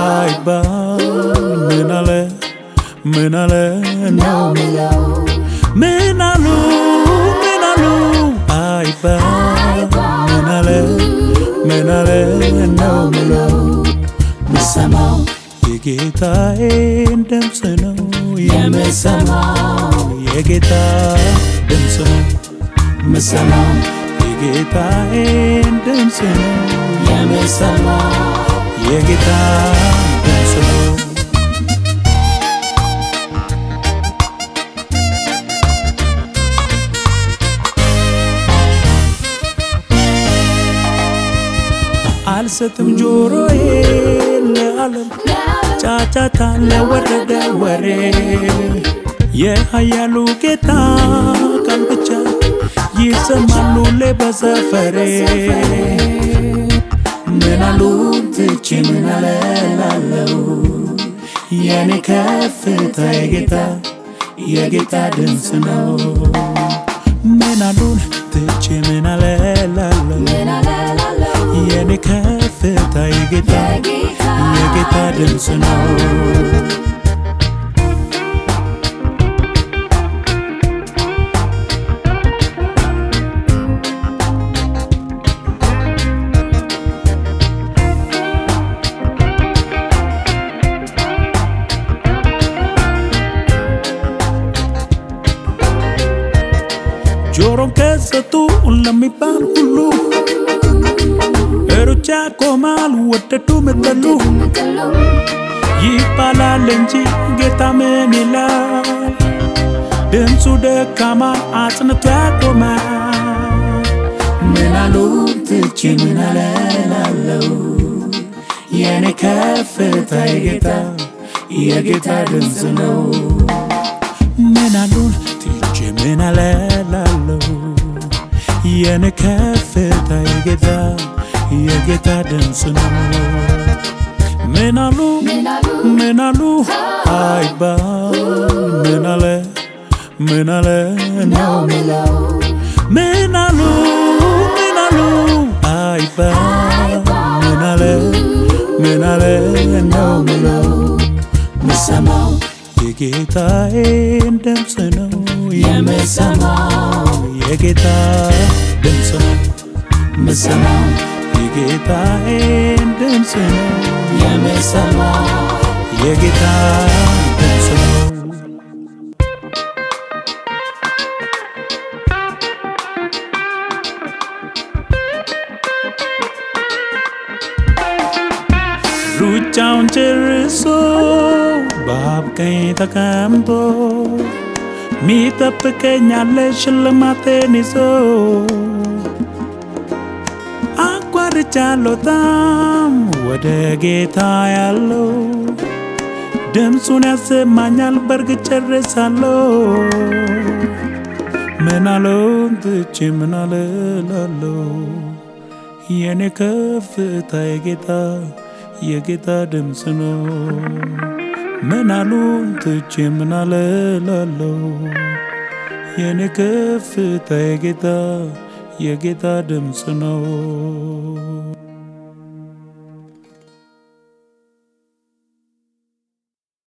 አይባል ምን አለ ምን አለ ነው ምለው ምን አሉ ምን አሉ አይባል ምን አለ ምን አለ ነው ምለው ምሰማው የጌታዬን ድምፅ ነው የምሰማው የጌታ ድምፅ ነው ምሰማው የጌታዬን ድምፅ ነው የምሰማው የጌታ ድምፅ አልሰጥም ጆሮዬ ለዓለም። ጫጫታ ለወረደ ወሬ። የኃያሉ ጌታ ቃል ብቻ ይሰማሉ ላይ በሰፈሬ ትቼ ምን አለላለው? የኔ ከፍታ የጌታ የጌታ ድምፅ ነው። ምን አሉን? ትቼ ምን አለላለው? የኔ ከፍታ የጌታ የጌታ ድምፅ ነው ጆሮን ከሰጡ ለሚባል ሁሉ ሩጫ ቆማል ወደዱ ምጠሉ ይባላል እንጂ ጌታ ምን ይላል? ድምፁ ደካማ አጽንቶ ያቆማል። ትቼ ምን አለላለው የኔ ከፍታ የጌታ የጌታ ድምፅ ነው። ትቼ ምን አለላለው የኔ ከፍታ የጌታ የጌታ ድምፅ ነው። ምን አሉ? አይባል ምን አለ? ነው አሉ? ምን አሉ? አይባል ምን አለ? ነው ምለው ምሰማው የጌታዬን ድምፅ ነው የምሰማው የጌታ ድምፅ ነው ምሰማው የጌታዬን ድምፅ ነው የምሰማው የጌታ ድምፅ ነው ሩጫውን ጨርሶ በአብ ቀኝ ተቀምጦ ሚጠብቀኛለ ሽልማቴን ይዞ አቋርጫለሁ። ጣም ወደ ጌታ ያለው ድምፁን ያሰማኛል በርግጥ ጨርሳለሁ። ምን አለውን ትቼ ምን አለላለሁ የኔ ከፍታ የጌታ የጌታ ድምፅ ነው አሉን ትቼ ምን አለላለሁ የኔ ከፍታ የጌታ የጌታ ድምፅ ነው